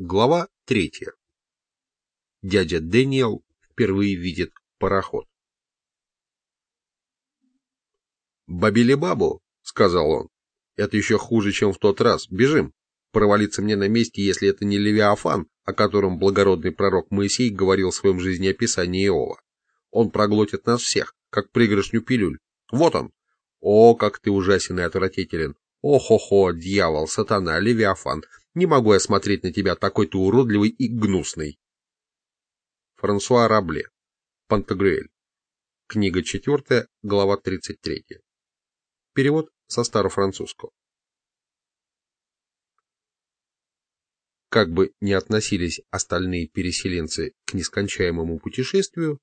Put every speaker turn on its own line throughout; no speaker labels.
Глава третья. Дядя Дэниел впервые видит пароход. «Бабили-бабу», — сказал он, — «это еще хуже, чем в тот раз. Бежим. Провалиться мне на месте, если это не Левиафан, о котором благородный пророк Моисей говорил в своем жизнеописании Иова. Он проглотит нас всех, как пригоршню пилюль. Вот он. О, как ты ужасен и отвратителен. О-хо-хо, дьявол, сатана, Левиафан, не могу я смотреть на тебя такой ты уродливый и гнусный. Франсуа Рабле. Пантагрюэль. Книга 4, глава 33. Перевод со старофранцузского. Как бы ни относились остальные переселенцы к нескончаемому путешествию,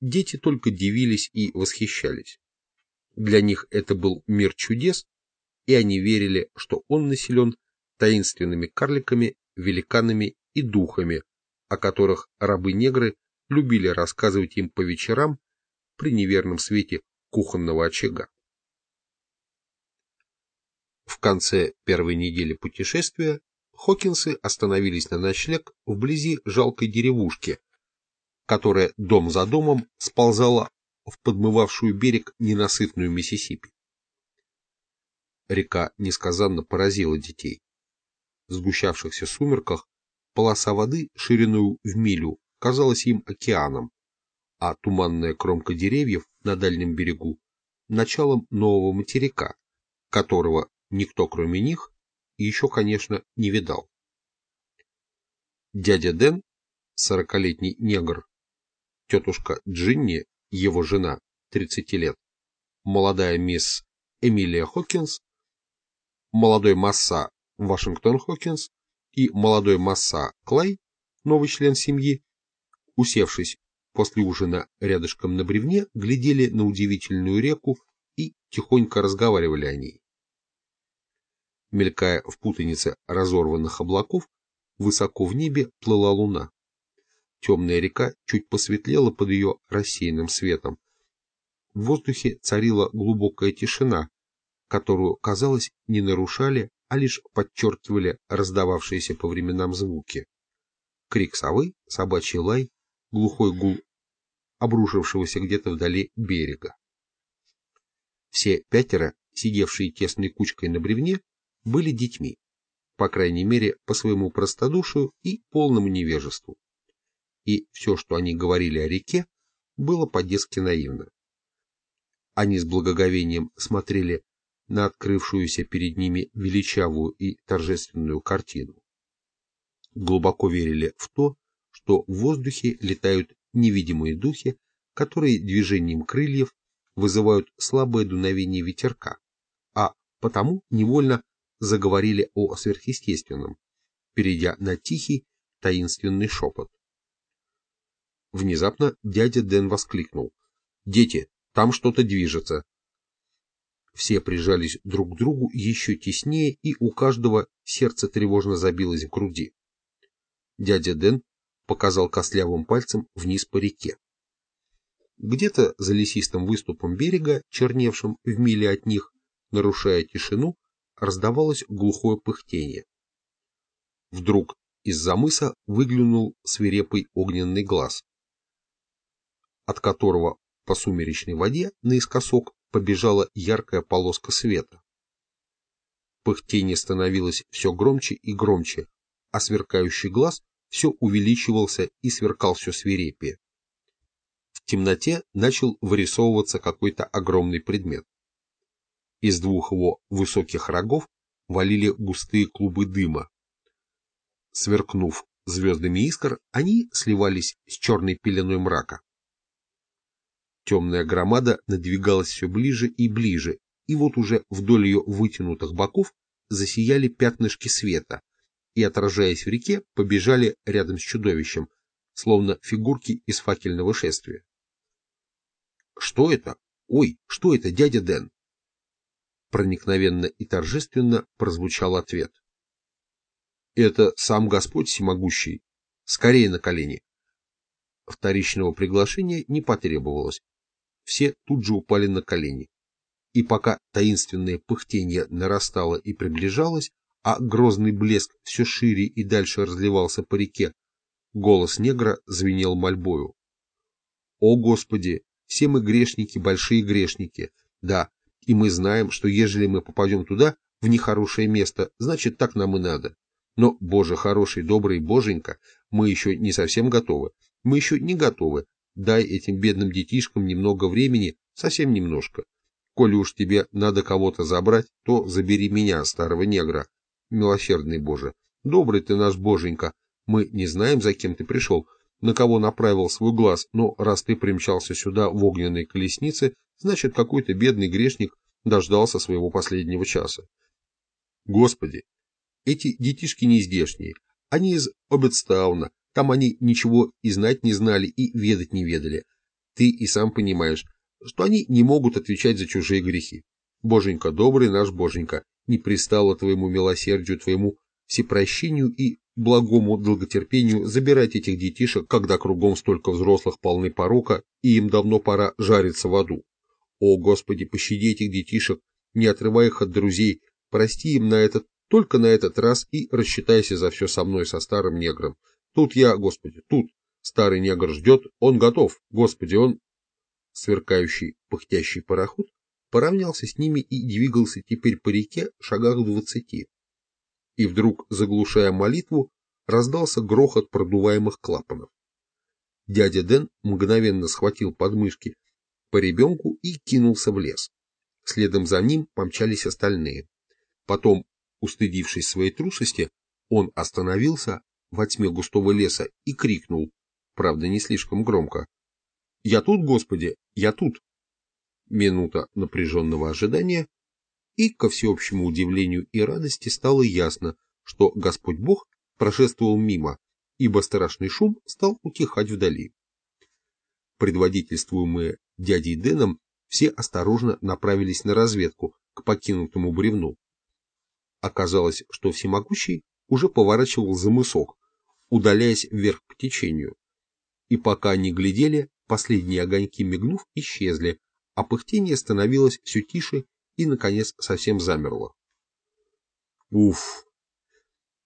дети только дивились и восхищались. Для них это был мир чудес, и они верили, что он населен таинственными карликами, великанами и духами, о которых рабы-негры любили рассказывать им по вечерам при неверном свете кухонного очага. В конце первой недели путешествия Хокинсы остановились на ночлег вблизи жалкой деревушки, которая дом за домом сползала в подмывавшую берег ненасытную Миссисипи. Река несказанно поразила детей сгущавшихся сумерках полоса воды шириной в милю казалась им океаном, а туманная кромка деревьев на дальнем берегу – началом нового материка, которого никто кроме них еще, конечно, не видал. Дядя Дэн, сорокалетний негр, тетушка Джинни, его жена, 30 лет, молодая мисс Эмилия Хокинс, молодой масса Вашингтон Хокинс и молодой Масса Клай, новый член семьи, усевшись после ужина рядышком на бревне, глядели на удивительную реку и тихонько разговаривали о ней. Мелькая в путанице разорванных облаков, высоко в небе плыла луна. Темная река чуть посветлела под ее рассеянным светом. В воздухе царила глубокая тишина, которую, казалось, не нарушали а лишь подчеркивали раздававшиеся по временам звуки. Крик совы, собачий лай, глухой гул обрушившегося где-то вдали берега. Все пятеро, сидевшие тесной кучкой на бревне, были детьми, по крайней мере, по своему простодушию и полному невежеству. И все, что они говорили о реке, было по-детски наивно. Они с благоговением смотрели на открывшуюся перед ними величавую и торжественную картину. Глубоко верили в то, что в воздухе летают невидимые духи, которые движением крыльев вызывают слабое дуновение ветерка, а потому невольно заговорили о сверхъестественном, перейдя на тихий, таинственный шепот. Внезапно дядя Дэн воскликнул. «Дети, там что-то движется, все прижались друг к другу еще теснее, и у каждого сердце тревожно забилось в груди. Дядя Дэн показал костлявым пальцем вниз по реке. Где-то за лесистым выступом берега, черневшим в миле от них, нарушая тишину, раздавалось глухое пыхтение. Вдруг из-за мыса выглянул свирепый огненный глаз, от которого по сумеречной воде наискосок побежала яркая полоска света. Пыхтение становилось все громче и громче, а сверкающий глаз все увеличивался и сверкал все свирепее. В темноте начал вырисовываться какой-то огромный предмет. Из двух его высоких рогов валили густые клубы дыма. Сверкнув звездами искр, они сливались с черной пеленой мрака. Темная громада надвигалась все ближе и ближе, и вот уже вдоль ее вытянутых боков засияли пятнышки света, и, отражаясь в реке, побежали рядом с чудовищем, словно фигурки из факельного шествия. «Что это? Ой, что это, дядя Дэн?» Проникновенно и торжественно прозвучал ответ. «Это сам Господь всемогущий. Скорее на колени!» Вторичного приглашения не потребовалось все тут же упали на колени. И пока таинственное пыхтение нарастало и приближалось, а грозный блеск все шире и дальше разливался по реке. Голос негра звенел мольбою. «О, Господи! Все мы грешники, большие грешники. Да, и мы знаем, что ежели мы попадем туда, в нехорошее место, значит, так нам и надо. Но, Боже хороший, добрый Боженька, мы еще не совсем готовы. Мы еще не готовы. Дай этим бедным детишкам немного времени, совсем немножко. Коли уж тебе надо кого-то забрать, то забери меня, старого негра. Милосердный Боже, добрый ты наш Боженька. Мы не знаем, за кем ты пришел, на кого направил свой глаз, но раз ты примчался сюда в огненной колеснице, значит, какой-то бедный грешник дождался своего последнего часа. Господи, эти детишки не здешние, они из Обедстауна, там они ничего и знать не знали, и ведать не ведали. Ты и сам понимаешь, что они не могут отвечать за чужие грехи. Боженька добрый наш Боженька, не пристало твоему милосердию, твоему всепрощению и благому долготерпению забирать этих детишек, когда кругом столько взрослых полны порока, и им давно пора жариться в аду. О, Господи, пощади этих детишек, не отрывай их от друзей, прости им на этот, только на этот раз и рассчитайся за все со мной, со старым негром. Тут я, Господи, тут. Старый негр ждет, он готов, Господи, он... Сверкающий, пыхтящий пароход поравнялся с ними и двигался теперь по реке шагах двадцати. И вдруг, заглушая молитву, раздался грохот продуваемых клапанов. Дядя Дэн мгновенно схватил подмышки по ребенку и кинулся в лес. Следом за ним помчались остальные. Потом, устыдившись своей трусости, он остановился во тьме густого леса и крикнул, правда не слишком громко. «Я тут, Господи, я тут!» Минута напряженного ожидания, и, ко всеобщему удивлению и радости, стало ясно, что Господь Бог прошествовал мимо, ибо страшный шум стал утихать вдали. Предводительствуемые дядей Дэном, все осторожно направились на разведку к покинутому бревну. Оказалось, что всемогущий уже поворачивал за мысок, удаляясь вверх по течению. И пока они глядели, последние огоньки мигнув, исчезли, а пыхтение становилось все тише и, наконец, совсем замерло. Уф!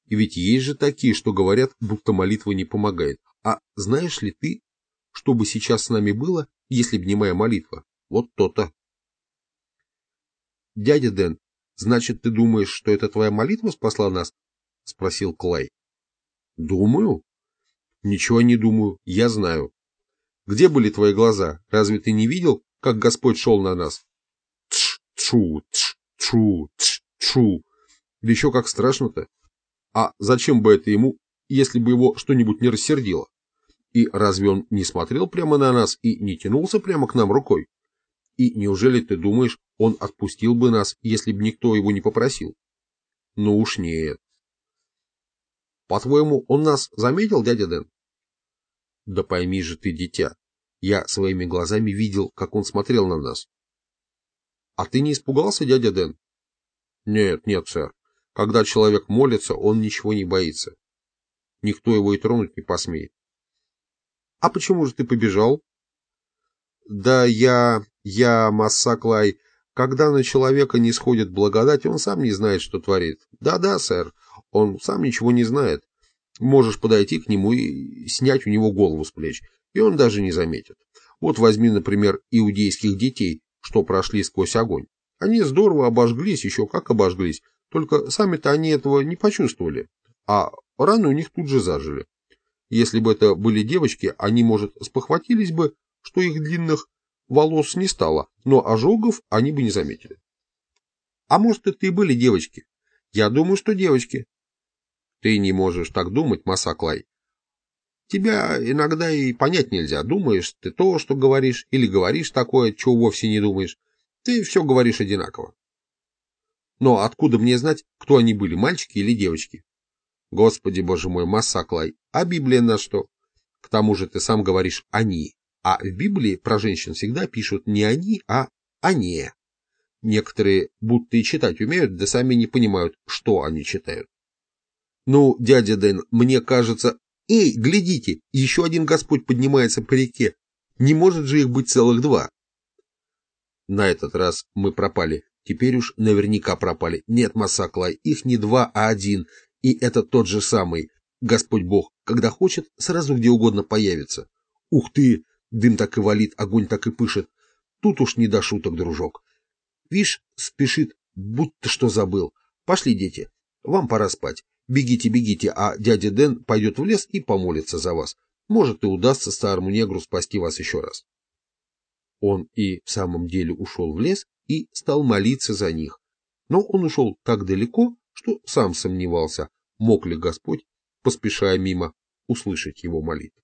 И ведь есть же такие, что говорят, будто молитва не помогает. А знаешь ли ты, что бы сейчас с нами было, если б не моя молитва. Вот то-то. Дядя Дэн, значит, ты думаешь, что это твоя молитва спасла нас? Спросил Клай. Думаю? Ничего не думаю, я знаю. Где были твои глаза? Разве ты не видел, как Господь шел на нас? Тш-чу, тш-чу, тш-чу. Да еще как страшно-то. А зачем бы это ему, если бы его что-нибудь не рассердило? И разве он не смотрел прямо на нас и не тянулся прямо к нам рукой? И неужели ты думаешь, он отпустил бы нас, если бы никто его не попросил? Ну уж нет. По-твоему, он нас заметил, дядя Дэн? Да пойми же ты, дитя, я своими глазами видел, как он смотрел на нас. А ты не испугался, дядя Дэн? Нет, нет, сэр. Когда человек молится, он ничего не боится. Никто его и тронуть не посмеет. А почему же ты побежал? Да я... я, Массаклай, когда на человека не сходит благодать, он сам не знает, что творит. Да-да, сэр, он сам ничего не знает. Можешь подойти к нему и снять у него голову с плеч, и он даже не заметит. Вот возьми, например, иудейских детей, что прошли сквозь огонь. Они здорово обожглись, еще как обожглись, только сами-то они этого не почувствовали, а раны у них тут же зажили. Если бы это были девочки, они, может, спохватились бы, что их длинных волос не стало, но ожогов они бы не заметили. А может, это и были девочки? Я думаю, что девочки. Ты не можешь так думать, Масаклай. Тебя иногда и понять нельзя. Думаешь ты то, что говоришь, или говоришь такое, чего вовсе не думаешь. Ты все говоришь одинаково. Но откуда мне знать, кто они были, мальчики или девочки? Господи, боже мой, Массаклай, а Библия на что? К тому же ты сам говоришь «они», а в Библии про женщин всегда пишут не «они», а «они». Некоторые будто и читать умеют, да сами не понимают, что они читают. Ну, дядя Дэн, мне кажется... Эй, глядите, еще один Господь поднимается по реке. Не может же их быть целых два. На этот раз мы пропали. Теперь уж наверняка пропали. Нет, Масаклай, их не два, а один. И это тот же самый. Господь Бог, когда хочет, сразу где угодно появится. Ух ты! Дым так и валит, огонь так и пышет. Тут уж не до шуток, дружок. Вишь, спешит, будто что забыл. Пошли, дети, вам пора спать. Бегите, бегите, а дядя Дэн пойдет в лес и помолится за вас. Может, и удастся старому негру спасти вас еще раз. Он и в самом деле ушел в лес и стал молиться за них. Но он ушел так далеко, что сам сомневался, мог ли Господь, поспешая мимо, услышать его молитву.